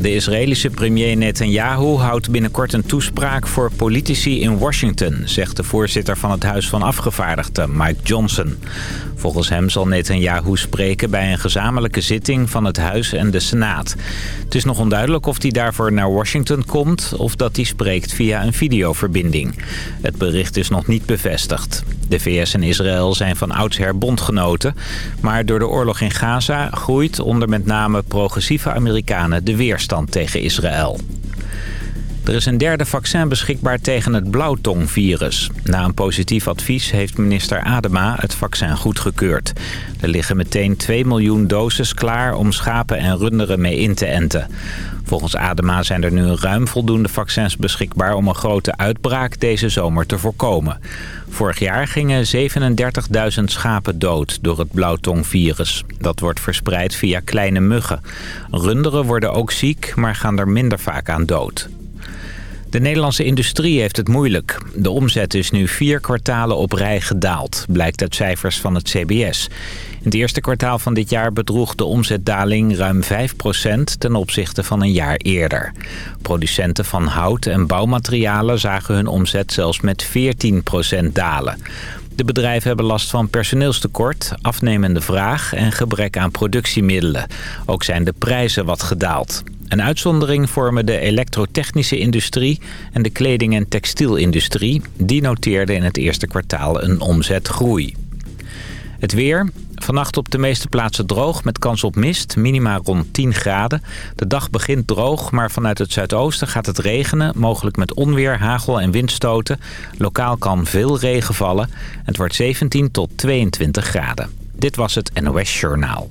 De Israëlische premier Netanyahu houdt binnenkort een toespraak voor politici in Washington... zegt de voorzitter van het Huis van Afgevaardigden, Mike Johnson. Volgens hem zal Netanyahu spreken bij een gezamenlijke zitting van het Huis en de Senaat. Het is nog onduidelijk of hij daarvoor naar Washington komt... of dat hij spreekt via een videoverbinding. Het bericht is nog niet bevestigd. De VS en Israël zijn van oudsher bondgenoten... maar door de oorlog in Gaza groeit onder met name progressieve Amerikanen de weerstand tegen Israël. Er is een derde vaccin beschikbaar tegen het blauwtongvirus. Na een positief advies heeft minister Adema het vaccin goedgekeurd. Er liggen meteen 2 miljoen doses klaar om schapen en runderen mee in te enten. Volgens Adema zijn er nu ruim voldoende vaccins beschikbaar om een grote uitbraak deze zomer te voorkomen. Vorig jaar gingen 37.000 schapen dood door het blauwtongvirus. Dat wordt verspreid via kleine muggen. Runderen worden ook ziek, maar gaan er minder vaak aan dood. De Nederlandse industrie heeft het moeilijk. De omzet is nu vier kwartalen op rij gedaald, blijkt uit cijfers van het CBS. In het eerste kwartaal van dit jaar bedroeg de omzetdaling ruim 5% ten opzichte van een jaar eerder. Producenten van hout en bouwmaterialen zagen hun omzet zelfs met 14% dalen. De bedrijven hebben last van personeelstekort, afnemende vraag en gebrek aan productiemiddelen. Ook zijn de prijzen wat gedaald. Een uitzondering vormen de elektrotechnische industrie en de kleding- en textielindustrie. Die noteerden in het eerste kwartaal een omzetgroei. Het weer. Vannacht op de meeste plaatsen droog met kans op mist. Minima rond 10 graden. De dag begint droog, maar vanuit het zuidoosten gaat het regenen. Mogelijk met onweer, hagel en windstoten. Lokaal kan veel regen vallen. Het wordt 17 tot 22 graden. Dit was het NOS Journaal.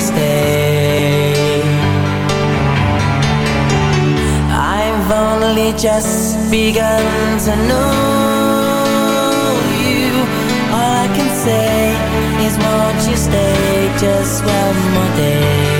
stay. I've only just begun to know you. All I can say is, won't you stay just one more day?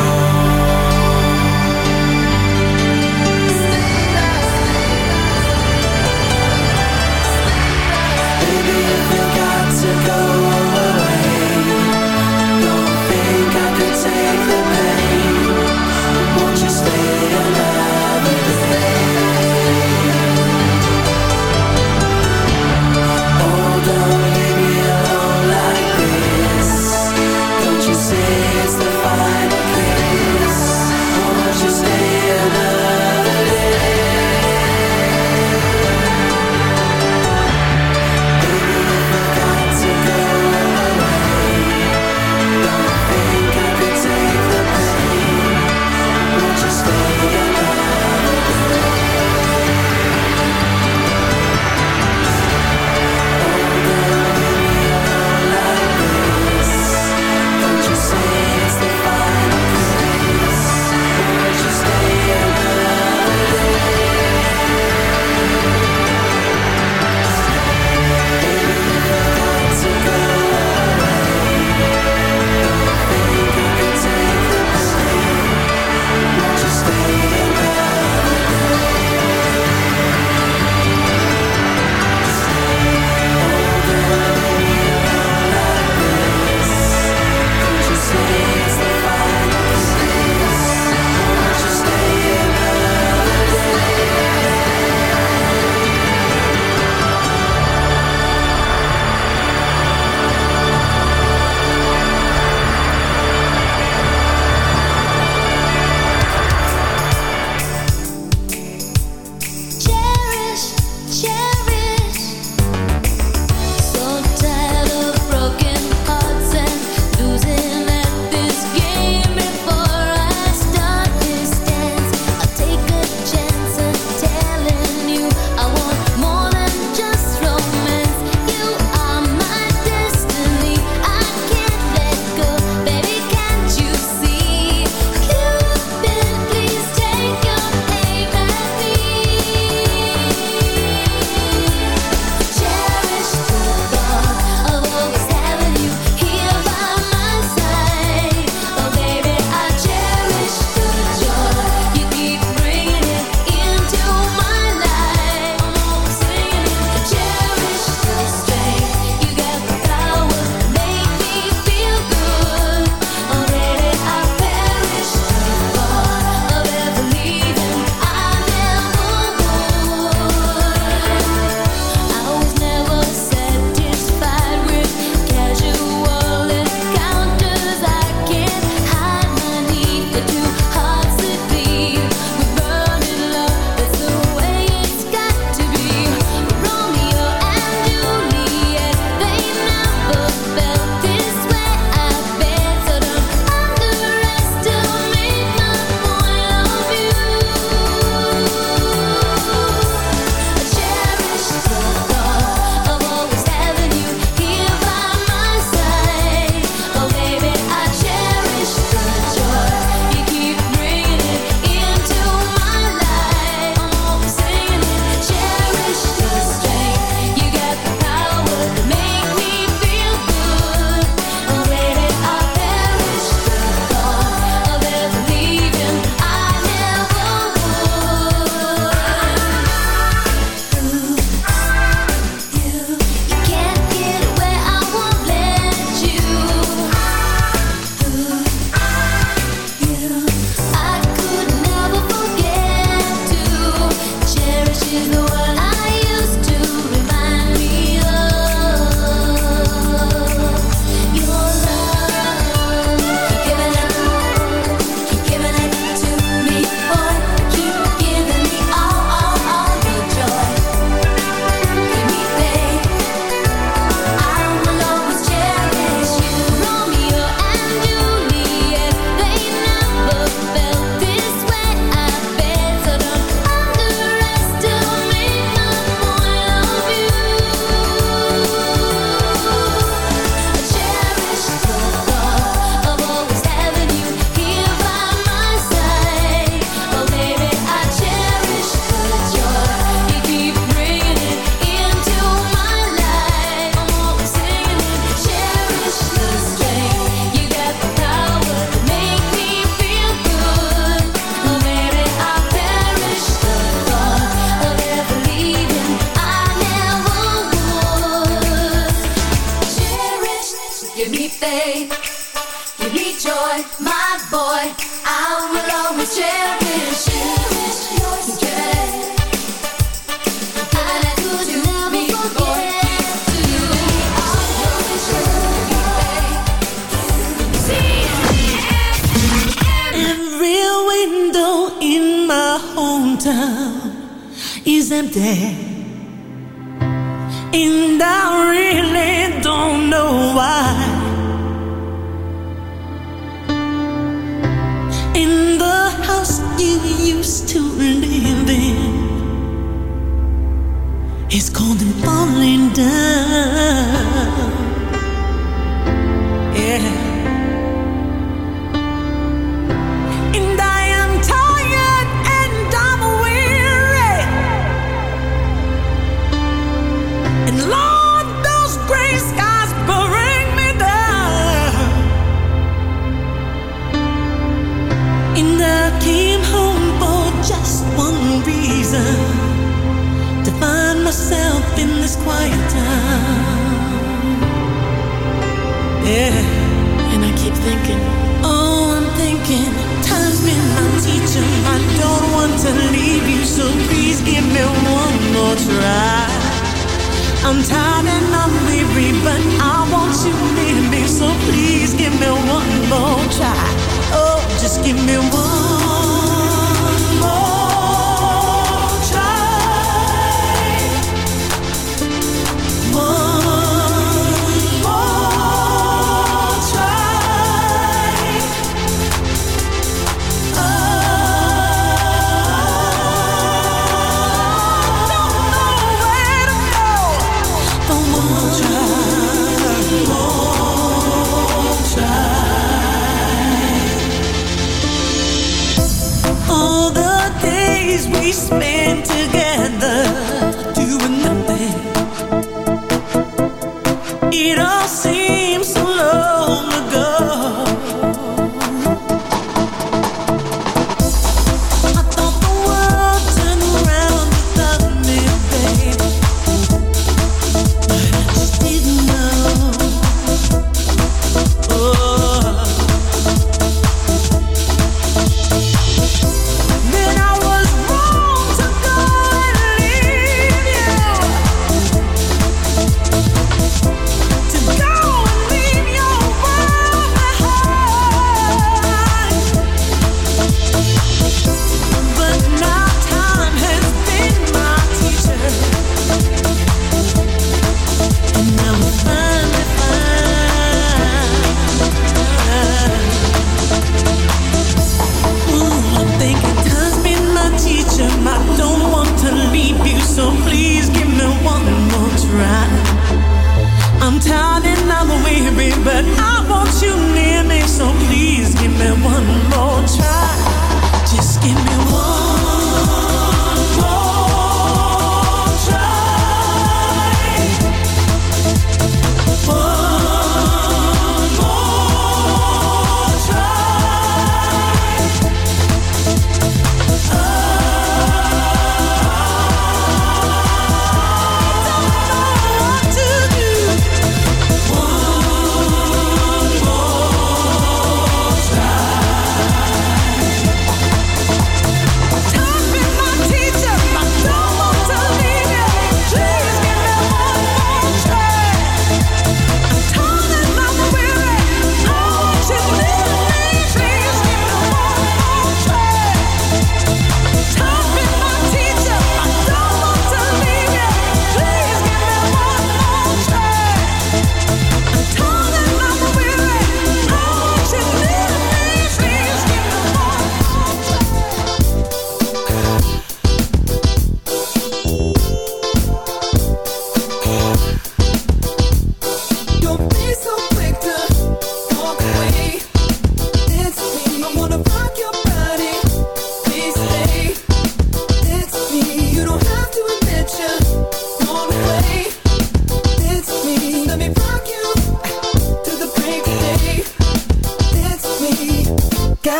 go.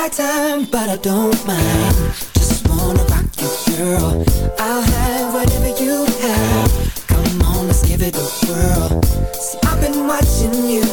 my time, but I don't mind. Just wanna rock you, girl. I'll have whatever you have. Come on, let's give it a whirl. See, I've been watching you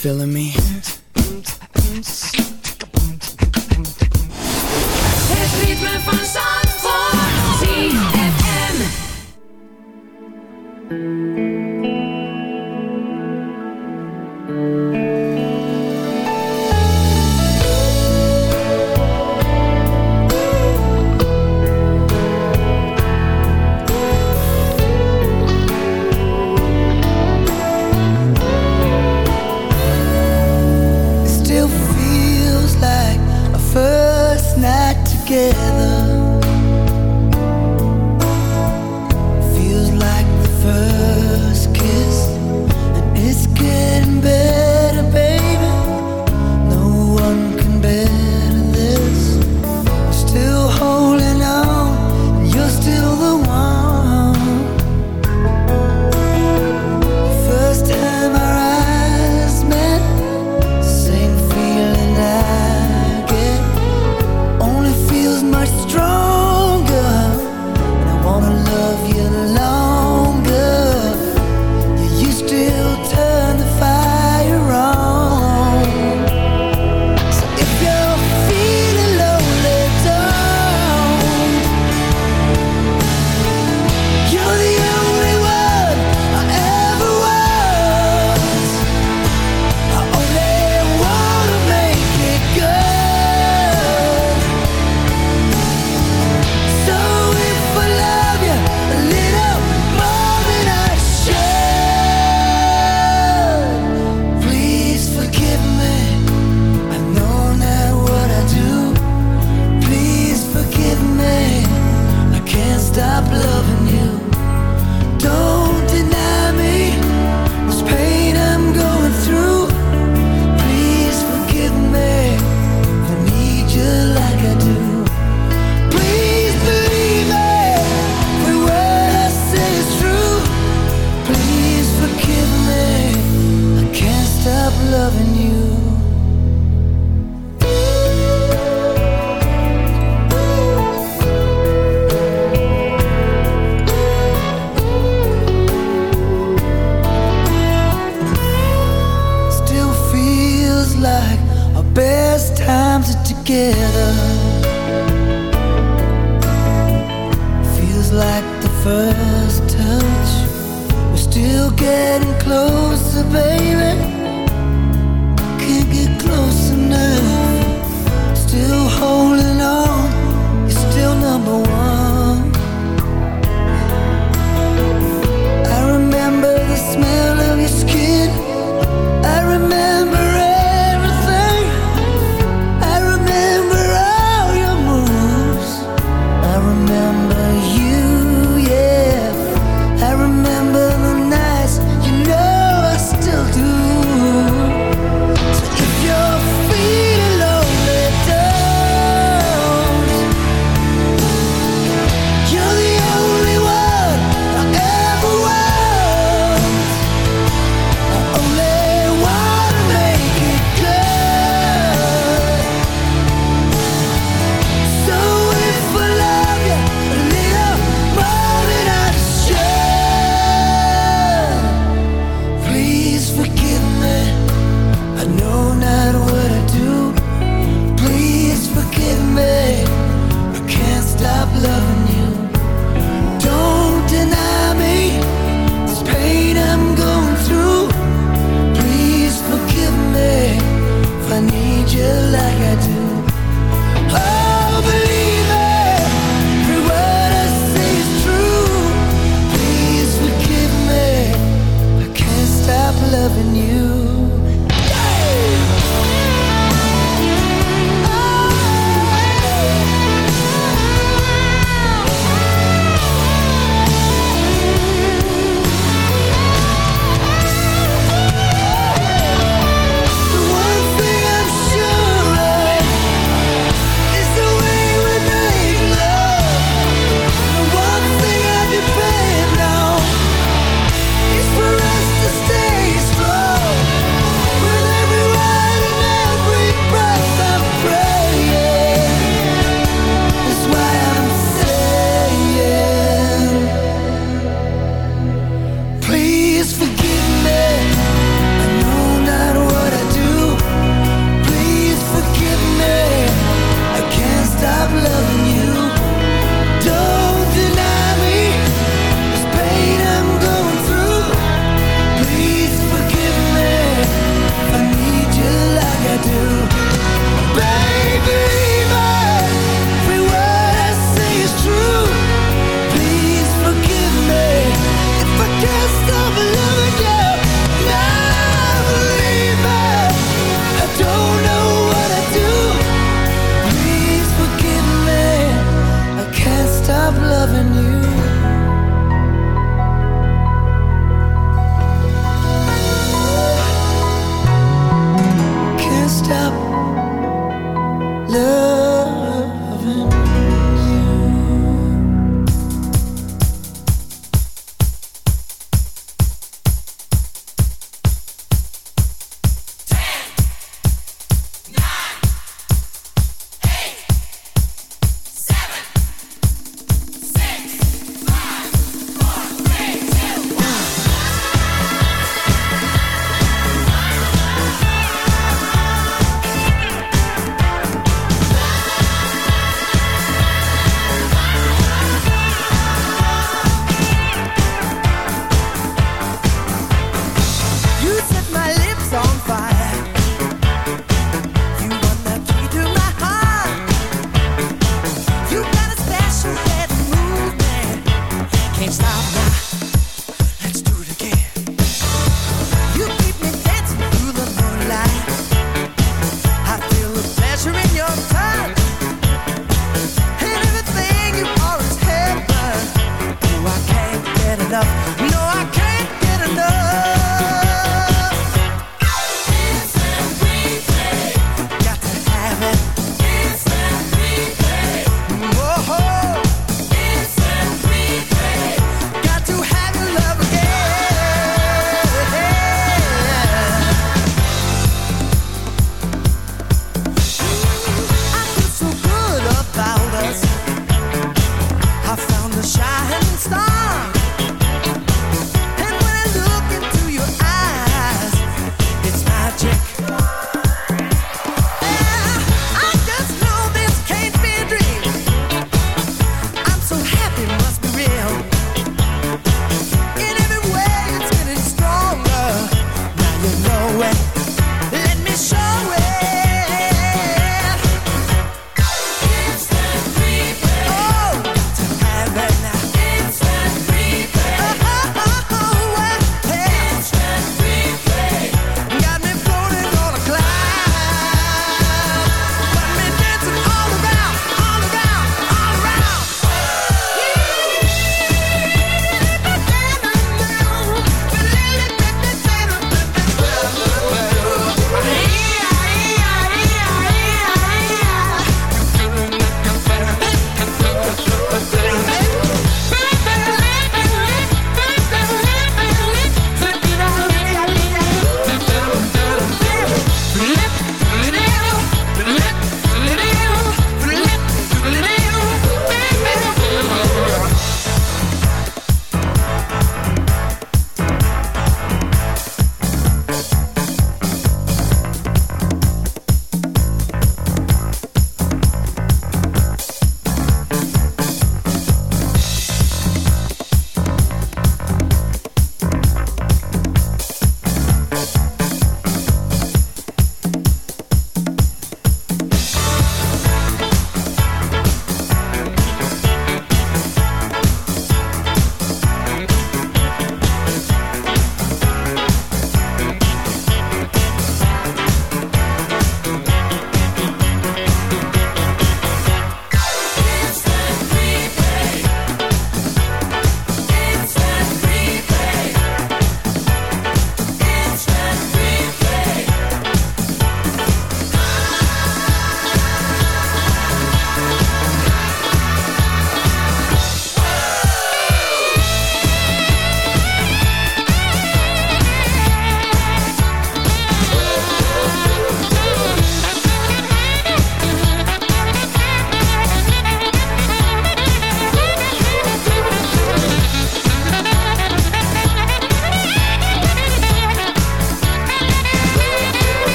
feeling me? Het ritme van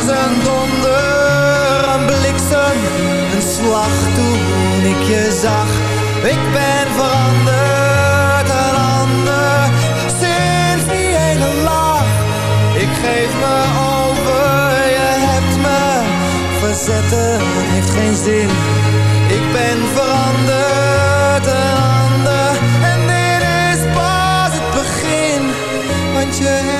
Was een donder, een bliksem, een slag toen ik je zag. Ik ben veranderd, een ander, sinds die ene lach. Ik geef me over, je hebt me verzetten, heeft geen zin. Ik ben veranderd, een ander, en dit is pas het begin. Want je hebt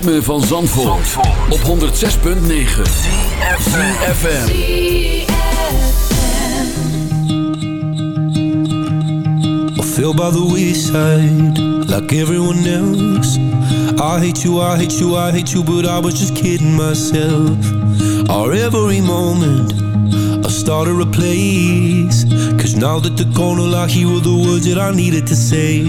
ritme van Zandvoort, op 106.9 FM. I feel by the wayside like everyone else. I hate you, I hate you, I hate you, but I was just kidding myself. Our every moment, started a place. Cause now that the corner all I hear the words that I needed to say.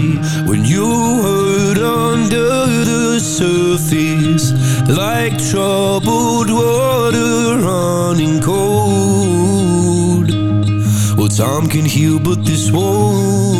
When you hurt under the surface, like troubled water running cold. Well, time can heal, but this won't.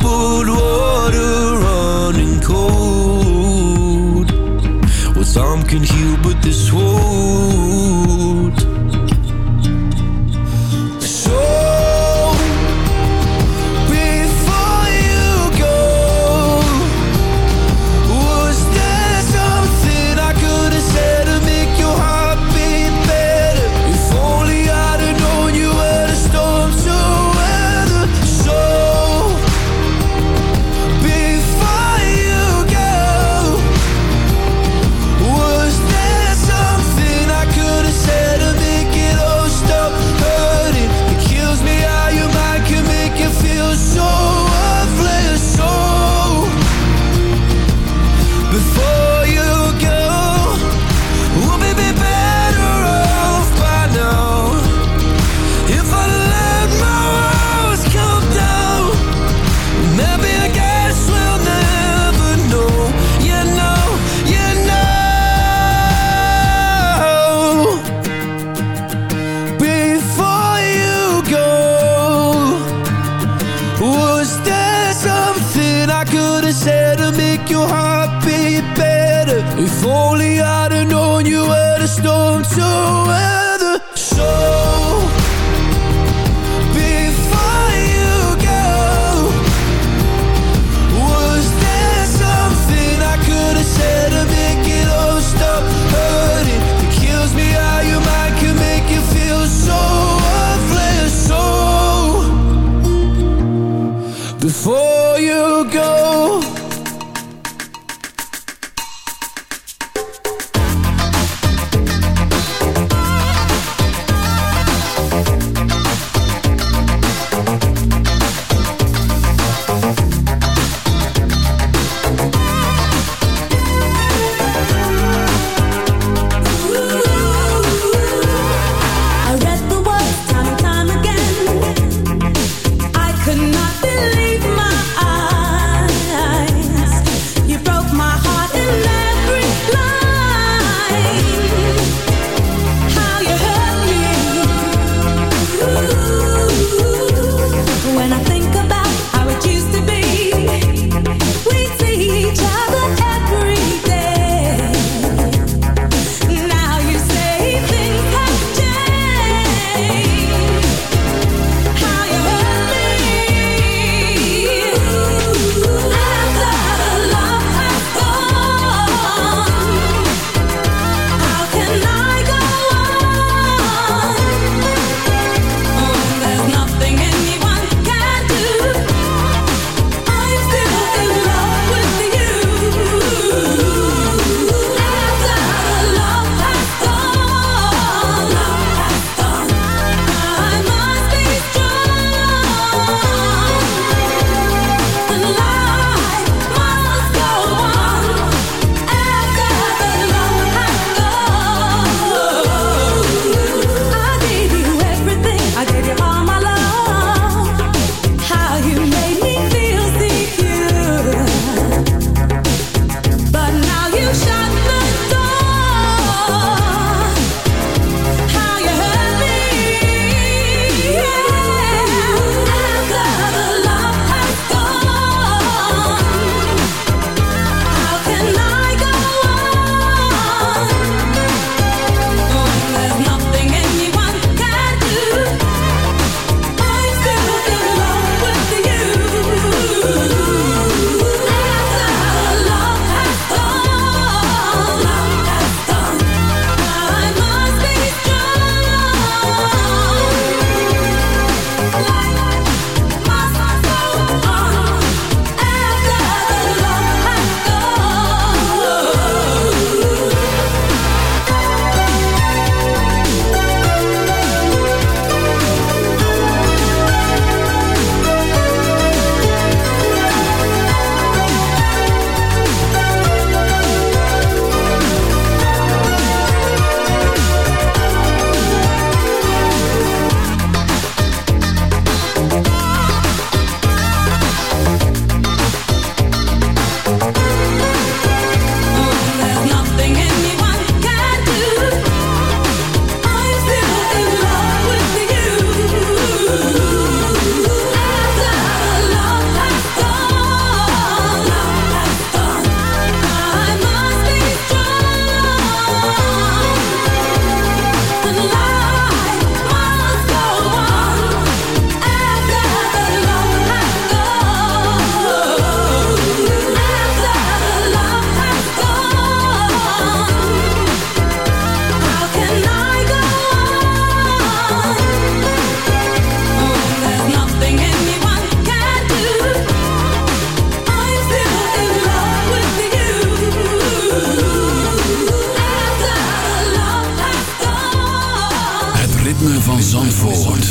Zandvoort.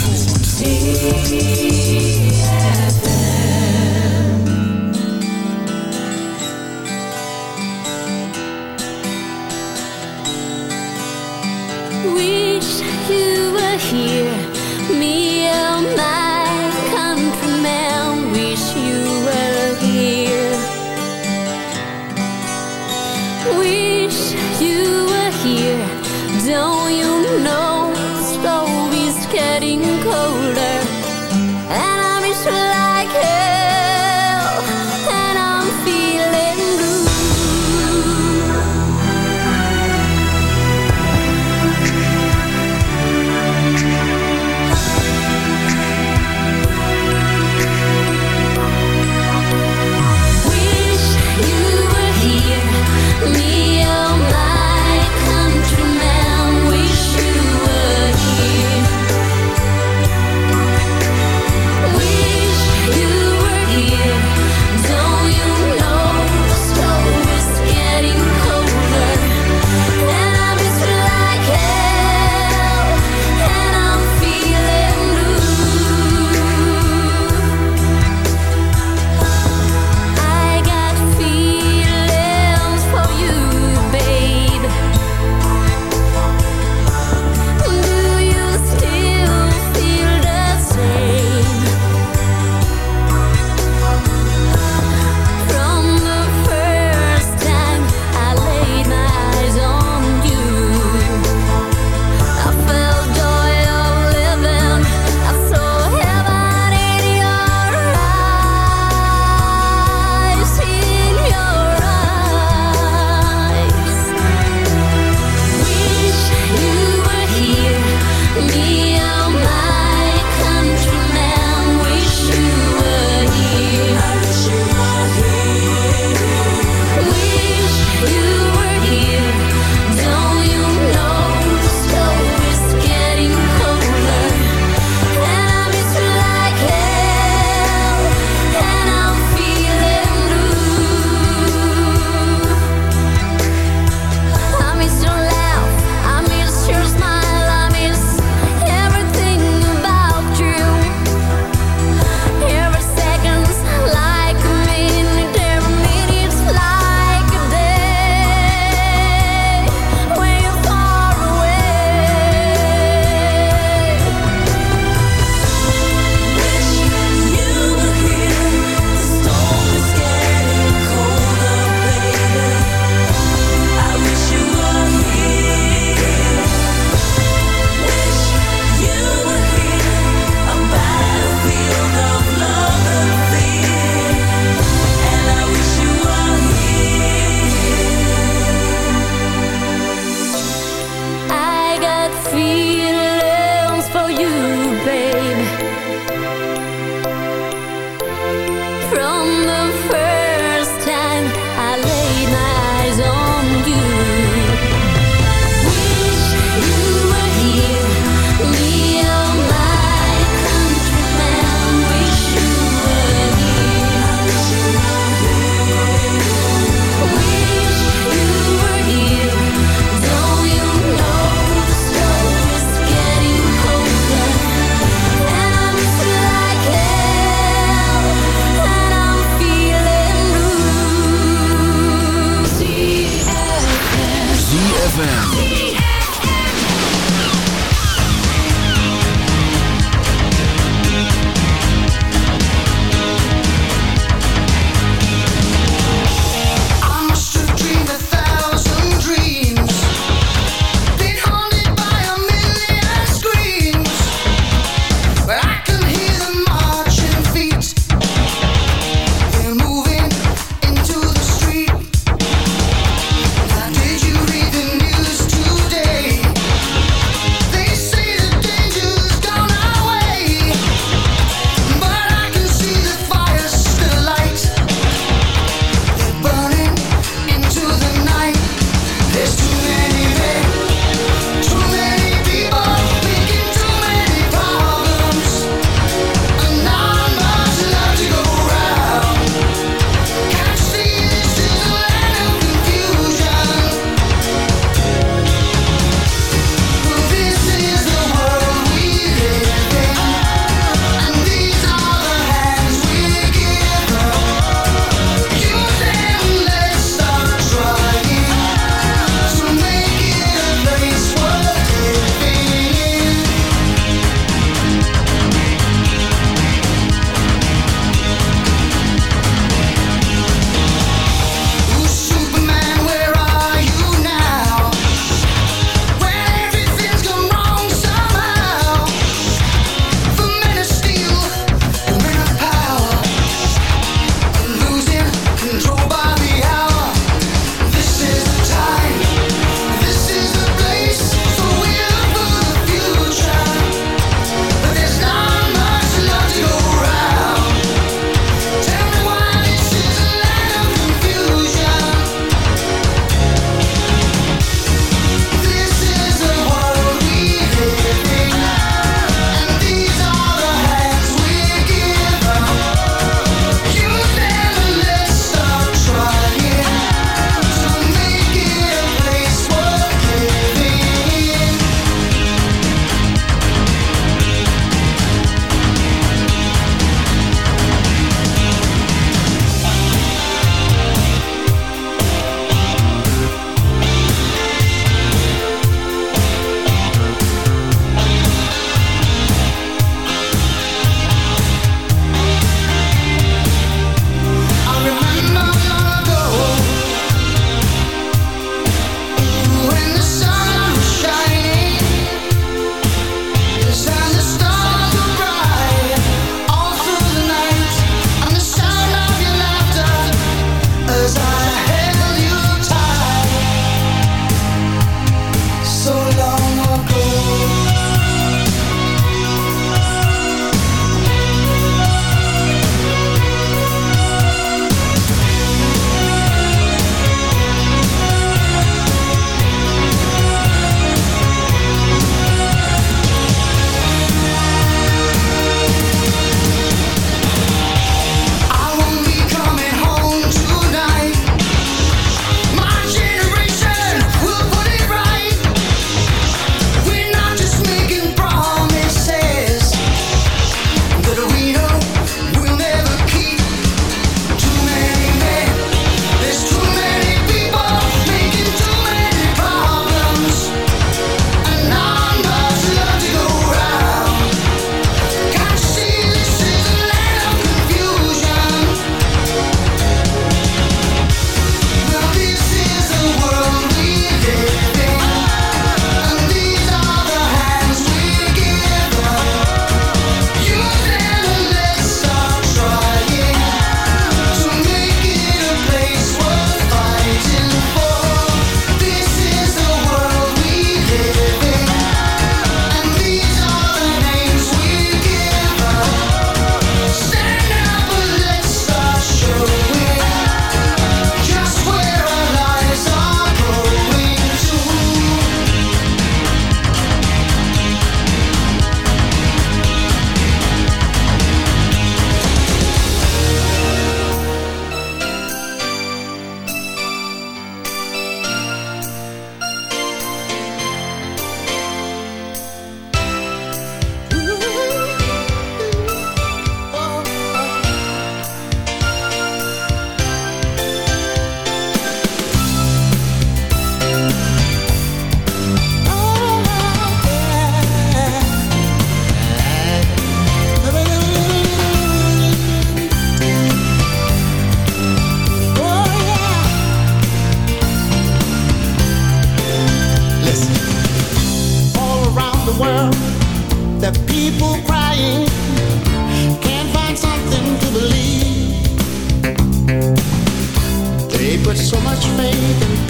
much faith in